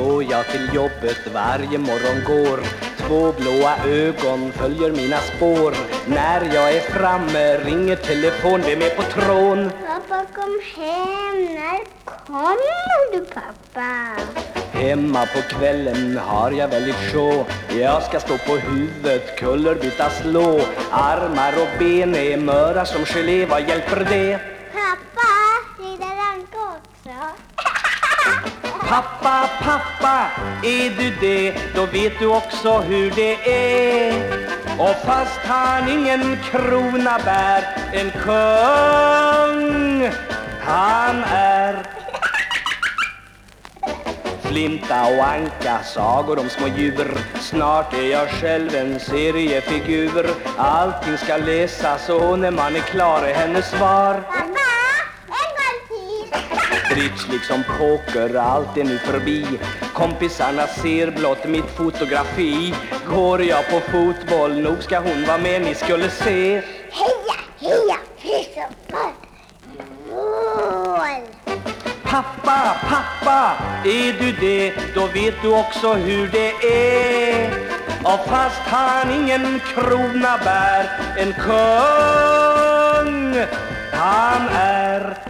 då jag till jobbet varje morgon går Två blåa ögon följer mina spår När jag är framme ringer telefon, vem är på trån? Pappa kom hem. När kommer du pappa? Hemma på kvällen har jag väldigt sjå Jag ska stå på huvudet, kullerbytta slå Armar och ben är möra som gelé, vad hjälper det? Pappa, pappa, är du det, då vet du också hur det är. Och fast han ingen krona bär, en kung han är. Flinta och anka, sagor om små djur. Snart är jag själv en seriefigur. Allting ska läsas och när man är klar är hennes svar. Bridge liksom poker, allt är nu förbi. Kompisarna ser blott mitt fotografi. Går jag på fotboll, nog ska hon vara med, ni skulle se. Heja, heja, frisöppar. Mål. Pappa, pappa, är du det, då vet du också hur det är. Och fast han ingen krona bär, en kung han är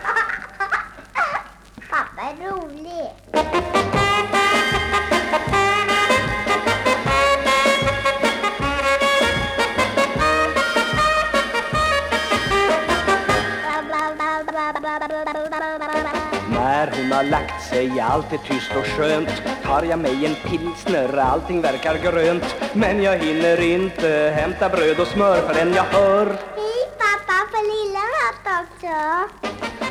När hon har lagt sig, allt är tyst och skönt. Tar jag mig en pilsner, allting verkar grönt. Men jag hinner inte hämta bröd och smör förrän jag hör. Hej pappa, får lilla mat också?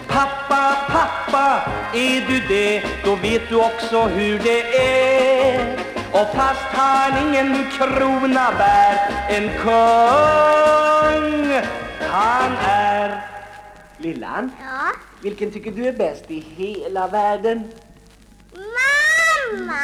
Pappa, pappa, är du det, då vet du också hur det är. Och fast han ingen krona bär, en kung han är Lillan, Ja. vilken tycker du är bäst i hela världen? Mamma!